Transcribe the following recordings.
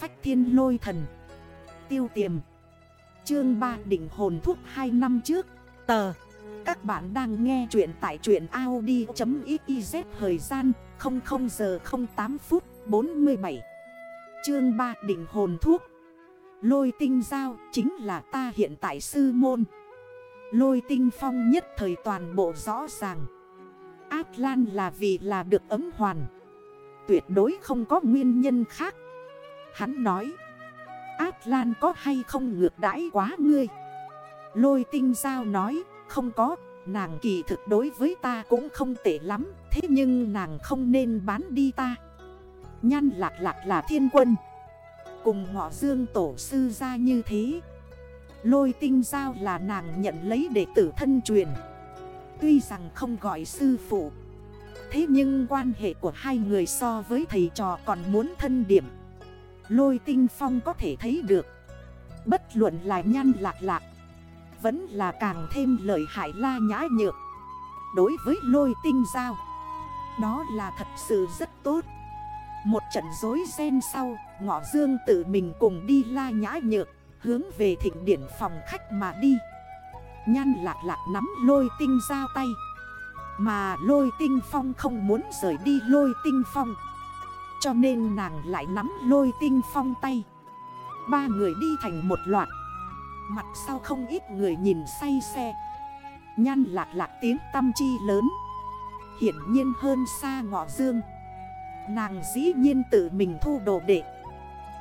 phách thiên lôi thần. Tiêu tiềm. Chương 3 đỉnh hồn thuốc 2 năm trước. Tờ. Các bạn đang nghe chuyện tại truyện Audi.xyz Thời gian 00 giờ 08 phút 47 Chương 3 đỉnh hồn thuốc. Lôi tinh giao chính là ta hiện tại sư môn. Lôi tinh phong nhất thời toàn bộ rõ ràng. Át lan là vì là được ấm hoàn. Tuyệt đối không có nguyên nhân khác. Hắn nói, Atlan có hay không ngược đãi quá ngươi? Lôi tinh giao nói, Không có, Nàng kỳ thực đối với ta cũng không tệ lắm, Thế nhưng nàng không nên bán đi ta. Nhan lạc lạc là thiên quân. Cùng ngọ dương tổ sư ra như thế, Lôi tinh giao là nàng nhận lấy để tử thân truyền. Tuy rằng không gọi sư phụ, Thế nhưng quan hệ của hai người so với thầy trò còn muốn thân điểm. Lôi tinh phong có thể thấy được. Bất luận là nhan lạc lạc, Vẫn là càng thêm lợi hại la nhã nhược. Đối với lôi tinh giao, Đó là thật sự rất tốt. Một trận dối ren sau, Ngọ dương tự mình cùng đi la nhã nhược, Hướng về thịnh điển phòng khách mà đi. Nhan lạc lạc nắm lôi tinh giao tay. Mà lôi tinh phong không muốn rời đi lôi tinh phong. Cho nên nàng lại nắm lôi tinh phong tay. Ba người đi thành một loạt. Mặt sau không ít người nhìn say xe. Nhan lạc lạc tiếng tâm chi lớn. Hiển nhiên hơn xa ngọ dương. Nàng dĩ nhiên tự mình thu đồ đệ.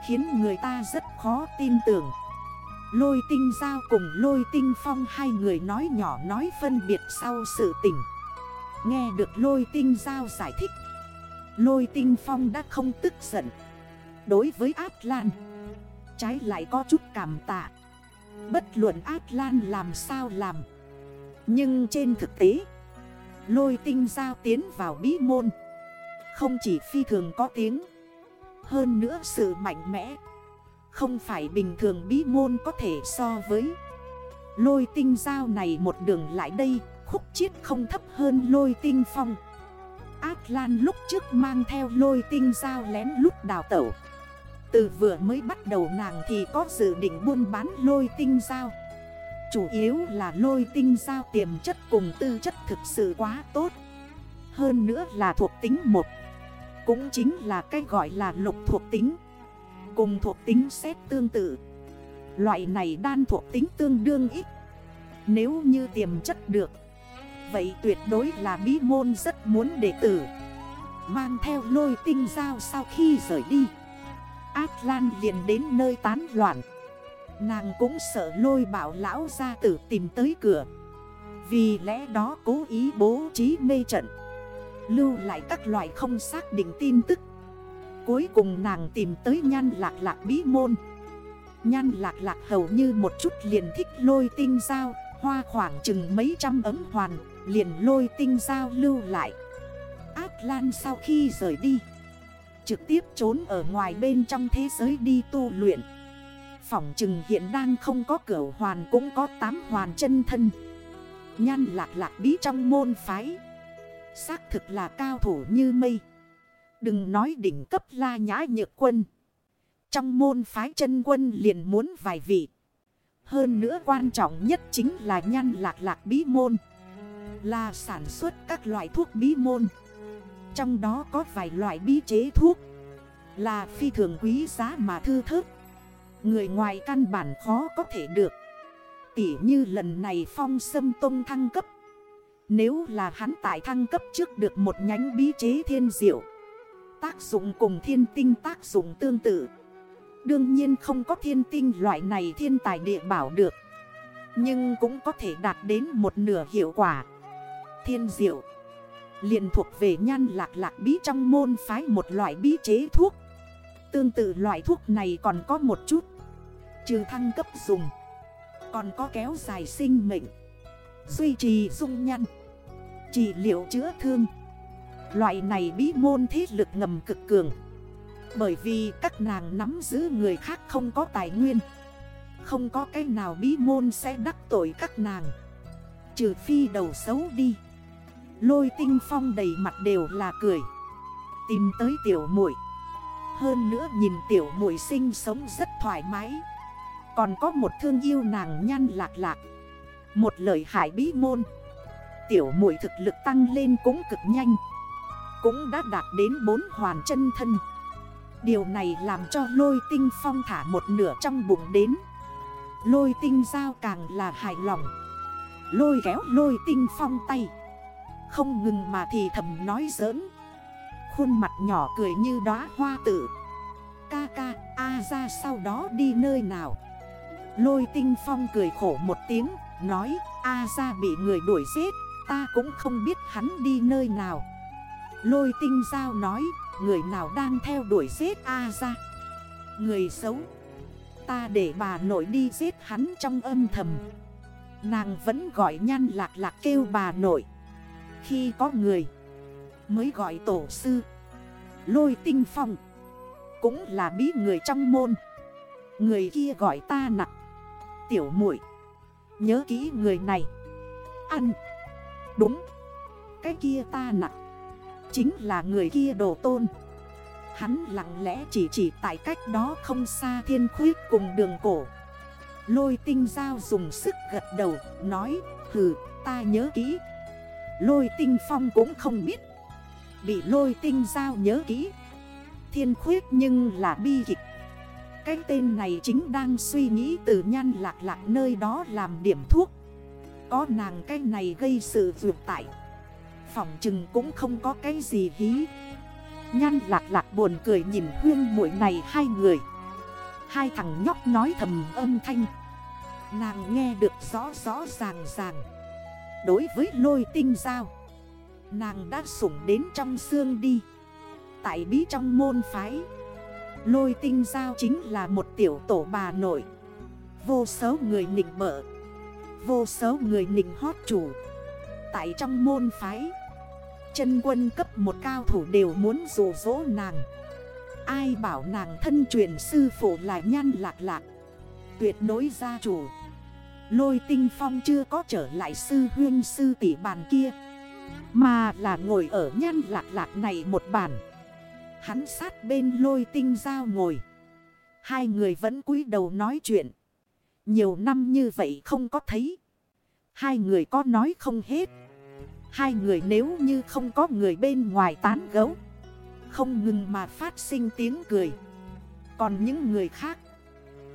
Khiến người ta rất khó tin tưởng. Lôi tinh giao cùng lôi tinh phong hai người nói nhỏ nói phân biệt sau sự tình. Nghe được lôi tinh giao giải thích Lôi tinh phong đã không tức giận. Đối với Át Lan Trái lại có chút cảm tạ. Bất luận Át Lan làm sao làm. Nhưng trên thực tế, Lôi tinh giao tiến vào bí môn. Không chỉ phi thường có tiếng, Hơn nữa sự mạnh mẽ. Không phải bình thường bí môn có thể so với. Lôi tinh giao này một đường lại đây, Khúc chiết không thấp hơn lôi tinh phong. Ác Lan lúc trước mang theo lôi tinh dao lén lúc đào tẩu. Từ vừa mới bắt đầu nàng thì có dự định buôn bán lôi tinh dao Chủ yếu là lôi tinh dao tiềm chất cùng tư chất thực sự quá tốt. Hơn nữa là thuộc tính một. Cũng chính là cái gọi là lục thuộc tính. Cùng thuộc tính xét tương tự. Loại này đan thuộc tính tương đương ít. Nếu như tiềm chất được Vậy tuyệt đối là bí môn rất muốn đệ tử. Mang theo lôi tinh giao sau khi rời đi. Ác Lan liền đến nơi tán loạn. Nàng cũng sợ lôi bảo lão gia tử tìm tới cửa. Vì lẽ đó cố ý bố trí mê trận. Lưu lại các loại không xác định tin tức. Cuối cùng nàng tìm tới nhan lạc lạc bí môn. Nhan lạc lạc hầu như một chút liền thích lôi tinh dao Hoa khoảng chừng mấy trăm ấm hoàn. Liền lôi tinh giao lưu lại Atlan sau khi rời đi, Trực tiếp trốn ở ngoài bên trong thế giới đi tu luyện Phỏng chừng hiện đang không có cửa hoàn cũng có tám hoàn chân thân Nhan lạc lạc bí trong môn phái, Xác thực là cao thủ như mây Đừng nói đỉnh cấp la nhã nhược quân. Trong môn phái chân quân liền muốn vài vị. Hơn nữa quan trọng nhất chính là nhan lạc lạc bí môn. Là sản xuất các loại thuốc bí môn. Trong đó có vài loại bí chế thuốc. Là phi thường quý giá mà thư thức. Người ngoài căn bản khó có thể được. Tỉ như lần này phong sâm tông thăng cấp. Nếu là hắn tại thăng cấp trước được một nhánh bí chế thiên diệu, Tác dụng cùng thiên tinh tác dụng tương tự Đương nhiên không có thiên tinh loại này thiên tài địa bảo được Nhưng cũng có thể đạt đến một nửa hiệu quả Thiên diệu. Liền thuộc về nhan lạc lạc bí trong môn phái một loại bí chế thuốc. Tương tự loại thuốc này còn có một chút. Trừ thăng cấp dùng, Còn có kéo dài sinh mệnh. Duy trì dung nhăn Trị liệu chữa thương. Loại này bí môn thế lực ngầm cực cường. Bởi vì các nàng nắm giữ người khác không có tài nguyên. Không có cái nào bí môn sẽ đắc tội các nàng. Trừ phi đầu xấu đi. Lôi tinh phong đầy mặt đều là cười. Tìm tới tiểu muội. Hơn nữa nhìn tiểu muội sinh sống rất thoải mái. Còn có một thương yêu nàng nhăn lạc lạc. Một lời hại bí môn. Tiểu muội thực lực tăng lên cũng cực nhanh. Cũng đã đạt đến bốn hoàn chân thân. Điều này làm cho lôi tinh phong thả một nửa trong bụng đến. Lôi tinh giao càng là hài lòng. Lôi kéo lôi tinh phong tay. Không ngừng mà thì thầm nói giỡn. Khuôn mặt nhỏ cười như đóa hoa tử. Ca ca, A ra sau đó đi nơi nào? Lôi tinh phong cười khổ một tiếng Nói A ra bị người đuổi giết Ta cũng không biết hắn đi nơi nào. Lôi tinh giao nói Người nào đang theo đuổi giết A ra? Người xấu. Ta để bà nội đi giết hắn trong âm thầm. Nàng vẫn gọi nhan lạc lạc kêu bà nội. Khi có người Mới gọi tổ sư. Lôi tinh phong Cũng là bí người trong môn. Người kia gọi ta nặng Tiểu muội. Nhớ kỹ người này. Ăn. Đúng. Cái kia ta nặng Chính là người kia đồ tôn. Hắn lặng lẽ chỉ chỉ tại cách đó không xa thiên khuyết cùng đường cổ. Lôi tinh giao dùng sức gật đầu, Nói, hừ, ta nhớ kỹ Lôi tinh phong cũng không biết. Bị lôi tinh giao nhớ kỹ. Thiên khuyết nhưng là bi kịch. Cái tên này chính đang suy nghĩ từ nhan lạc lạc nơi đó làm điểm thuốc. Có nàng cái này gây sự vượt tại Phỏng chừng cũng không có cái gì hí. Nhan lạc lạc buồn cười nhìn huyên mũi này hai người. Hai thằng nhóc nói thầm âm thanh. Nàng nghe được rõ rõ ràng ràng. Đối với lôi tinh giao, Nàng đã sủng đến trong xương đi. Tại bí trong môn phái, Lôi tinh giao chính là một tiểu tổ bà nội. Vô số người nịnh bợ, Vô số người nịnh hót chủ. Tại trong môn phái, Chân quân cấp một cao thủ đều muốn rủ rỗ nàng. Ai bảo nàng thân truyền sư phụ là nhan lạc lạc, Tuyệt đối gia chủ. Lôi tinh phong chưa có trở lại sư huyên sư tỷ bàn kia, Mà là ngồi ở nhan lạc lạc này một bàn. Hắn sát bên lôi tinh giao ngồi. Hai người vẫn cúi đầu nói chuyện. Nhiều năm như vậy không có thấy. Hai người có nói không hết. Hai người nếu như không có người bên ngoài tán gấu Không ngừng mà phát sinh tiếng cười. Còn những người khác,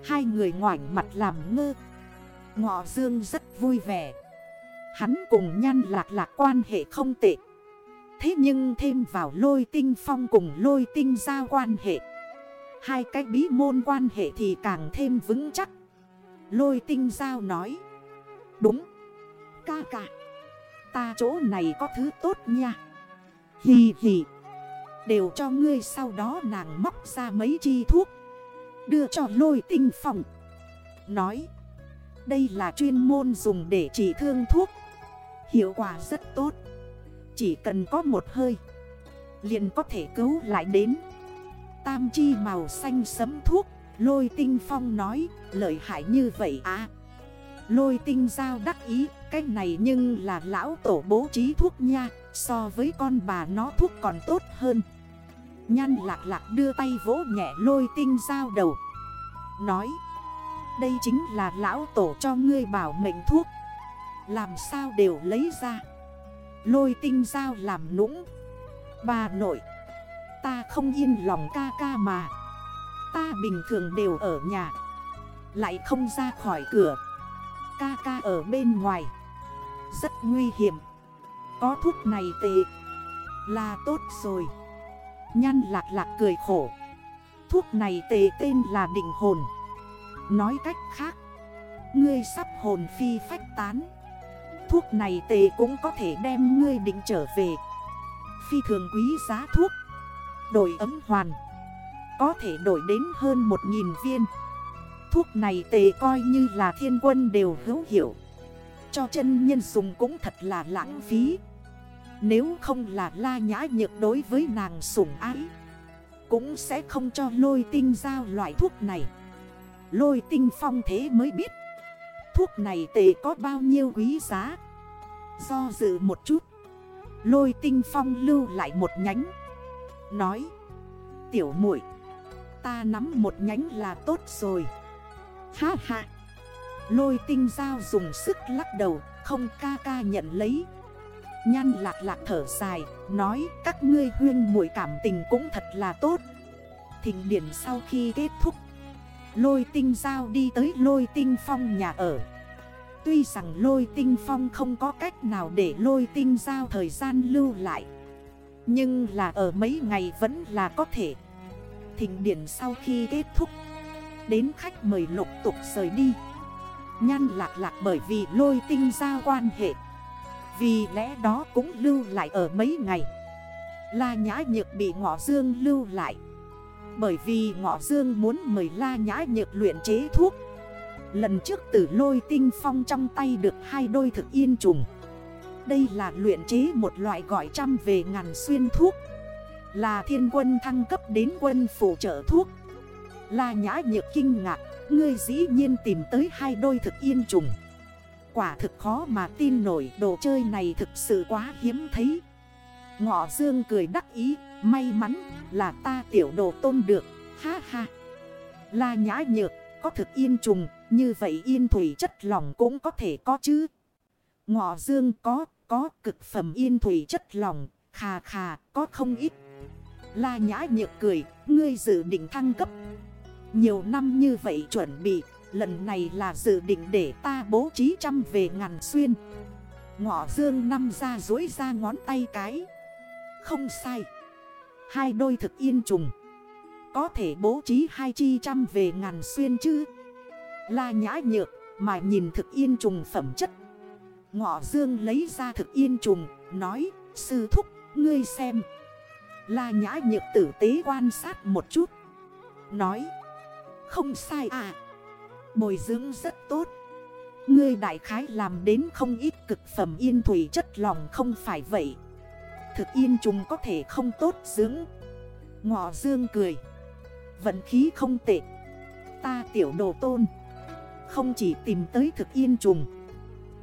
Hai người ngoảnh mặt làm ngơ. Ngọ Dương rất vui vẻ. Hắn cùng nhan lạc lạc quan hệ không tệ. Thế nhưng thêm vào lôi tinh phong cùng lôi tinh giao quan hệ. Hai cái bí môn quan hệ thì càng thêm vững chắc. Lôi tinh giao nói, Đúng, Ca ca, Ta chỗ này có thứ tốt nha. Hì hì, Đều cho ngươi sau đó nàng móc ra mấy chi thuốc, Đưa cho lôi tinh phong. Nói đây là chuyên môn dùng để trị thương thuốc. Hiệu quả rất tốt. Chỉ cần có một hơi, Liền có thể cứu lại đến. Tam chi màu xanh sấm thuốc, Lôi tinh phong nói, Lợi hại như vậy à? Lôi tinh giao đắc ý, Cái này nhưng là lão tổ bố trí thuốc nha, So với con bà nó thuốc còn tốt hơn. Nhăn lạc lạc đưa tay vỗ nhẹ lôi tinh giao đầu, Nói đây chính là lão tổ cho ngươi bảo mệnh thuốc. Làm sao đều lấy ra. Lôi tinh dao làm nũng. Bà nội. Ta không yên lòng ca ca mà. Ta bình thường đều ở nhà. Lại không ra khỏi cửa. Ca ca ở bên ngoài. Rất nguy hiểm. Có thuốc này tệ. Là tốt rồi. Nhăn lạc lạc cười khổ. Thuốc này tệ tên là định hồn. Nói cách khác, Ngươi sắp hồn phi phách tán. Thuốc này tề cũng có thể đem ngươi định trở về. Phi thường quý giá thuốc, Đổi ấm hoàn, Có thể đổi đến hơn 1.000 viên. Thuốc này tề coi như là thiên quân đều hữu hiểu Cho chân nhân dùng cũng thật là lãng phí. Nếu không là la nhã nhược đối với nàng sủng ái, Cũng sẽ không cho lôi tinh giao loại thuốc này. Lôi tinh phong thế mới biết. Thuốc này tệ có bao nhiêu quý giá? Do dự một chút. Lôi tinh phong lưu lại một nhánh. Nói, Tiểu muội, Ta nắm một nhánh là tốt rồi. Ha ha. Lôi tinh dao dùng sức lắc đầu, Không ca ca nhận lấy. Nhan lạc lạc thở dài, Nói, các ngươi huyên muội cảm tình cũng thật là tốt. Thịnh điển sau khi kết thúc Lôi tinh giao đi tới lôi tinh phong nhà ở. Tuy rằng lôi tinh phong không có cách nào để lôi tinh giao thời gian lưu lại. Nhưng là ở mấy ngày vẫn là có thể. Thịnh điển sau khi kết thúc. Đến khách mời lục tục rời đi. Nhan lạc lạc bởi vì lôi tinh giao quan hệ. Vì lẽ đó cũng lưu lại ở mấy ngày. La nhã nhược bị ngọ dương lưu lại. Bởi vì ngọ dương muốn mời la nhã nhược luyện chế thuốc. Lần trước tử lôi tinh phong trong tay được hai đôi thực yên trùng. Đây là luyện chế một loại gọi trăm về ngàn xuyên thuốc. Là thiên quân thăng cấp đến quân phụ trợ thuốc. La nhã nhược kinh ngạc, Ngươi dĩ nhiên tìm tới hai đôi thực yên trùng. Quả thực khó mà tin nổi, đồ chơi này thực sự quá hiếm thấy. Ngọ dương cười đắc ý, May mắn là ta tiểu đồ tôn được. Ha ha. La nhã nhược, có thực yên trùng, Như vậy yên thủy chất lỏng cũng có thể có chứ. Ngọ dương, có Có cực phẩm yên thủy chất lỏng Khà khà, có không ít. La nhã nhược cười, Ngươi dự định thăng cấp. Nhiều năm như vậy chuẩn bị, Lần này là dự định để ta bố trí trăm về ngàn xuyên. Ngọ dương năm ra dối ra ngón tay cái. Không sai. Hai đôi thực yên trùng. Có thể bố trí hai chi trăm về ngàn xuyên chứ. La nhã nhược mà nhìn thực yên trùng phẩm chất. Ngọ dương lấy ra thực yên trùng, Nói, sư thúc, ngươi xem. La nhã nhược tử tế quan sát một chút. Nói, không sai à. Bồi dưỡng rất tốt. Ngươi đại khái làm đến không ít cực phẩm yên thủy chất lòng không phải vậy. Thực yên trùng có thể không tốt dưỡng. Ngọ dương cười. Vận khí không tệ. Ta tiểu đồ tôn. Không chỉ tìm tới thực yên trùng,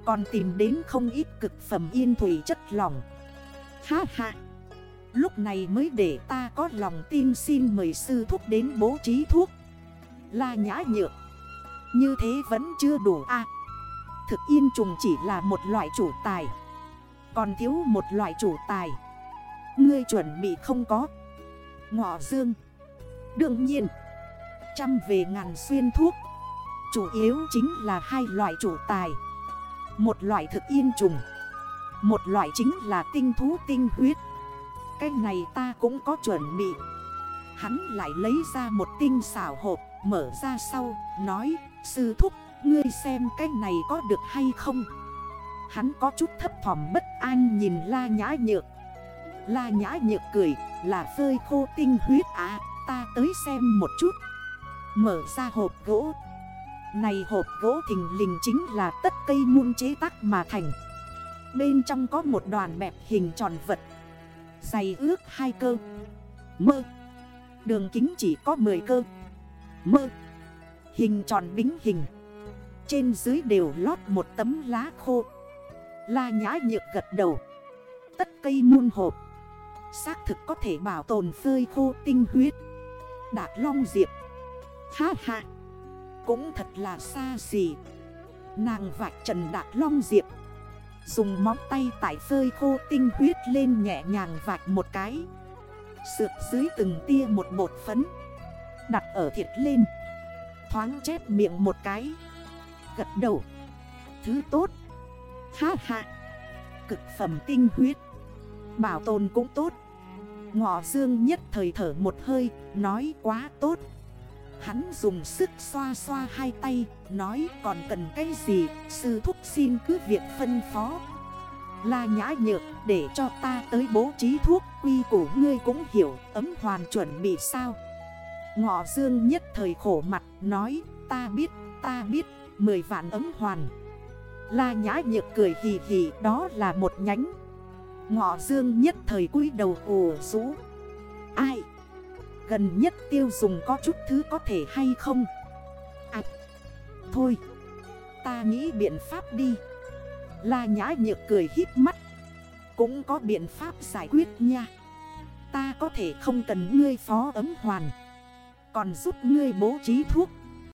Còn tìm đến không ít cực phẩm yên thủy chất lòng Ha ha. Lúc này mới để ta có lòng tin xin mời sư thuốc đến bố trí thuốc. La nhã nhựa Như thế vẫn chưa đủ a. Thực yên trùng chỉ là một loại chủ tài. Còn thiếu một loại chủ tài. Ngươi chuẩn bị không có. Ngọ dương. Đương nhiên. Trăm về ngàn xuyên thuốc. Chủ yếu chính là hai loại chủ tài. Một loại thực yên trùng. Một loại chính là tinh thú tinh huyết. Cái này ta cũng có chuẩn bị. Hắn lại lấy ra một tinh xảo hộp Mở ra sau, nói, sư thúc, ngươi xem cái này có được hay không? Hắn có chút thấp thỏm bất an nhìn la nhã nhược. La nhã nhược cười, là phơi khô tinh huyết à, ta tới xem một chút. Mở ra hộp gỗ. Này hộp gỗ thình lình chính là tất cây muôn chế tác mà thành. Bên trong có một đoàn bẹp hình tròn vật. Dày ước hai cơ. Mơ. Đường kính chỉ có 10 cơ. Mơ Hình tròn bính hình Trên dưới đều lót một tấm lá khô La nhã nhược gật đầu. Tất cây muôn hộp. Xác thực có thể bảo tồn phơi khô tinh huyết. Đạt long diệp. Ha ha. Cũng thật là xa xỉ. Nàng vạch trần đạt long diệp. Dùng móng tay tải phơi khô tinh huyết lên nhẹ nhàng vạch một cái. Sượt dưới từng tia một bột phấn. Đặt ở thiệt lên. Thoáng chép miệng một cái. Gật đầu. Thứ tốt. Ha ha. Cực phẩm tinh huyết. Bảo tồn cũng tốt. Ngọ dương nhất thời thở một hơi, Nói quá tốt. Hắn dùng sức xoa xoa hai tay, Nói còn cần cái gì, Sư thúc xin cứ việc phân phó. La nhã nhược, để cho ta tới bố trí thuốc, Quy của ngươi cũng hiểu, ấm hoàn chuẩn bị sao? Ngọ dương nhất thời khổ mặt, nói, ta biết ta biết, Mười vạn ấm hoàn. La nhã nhược cười hì hì, đó là một nhánh. Ngọ dương nhất thời cúi đầu ồ rũ. Ai? Gần nhất tiêu dùng có chút thứ có thể hay không? À Thôi, Ta nghĩ biện pháp đi. La nhã nhược cười hít mắt. Cũng có biện pháp giải quyết nha. Ta có thể không cần ngươi phó ấm hoàn, Còn giúp ngươi bố trí thuốc.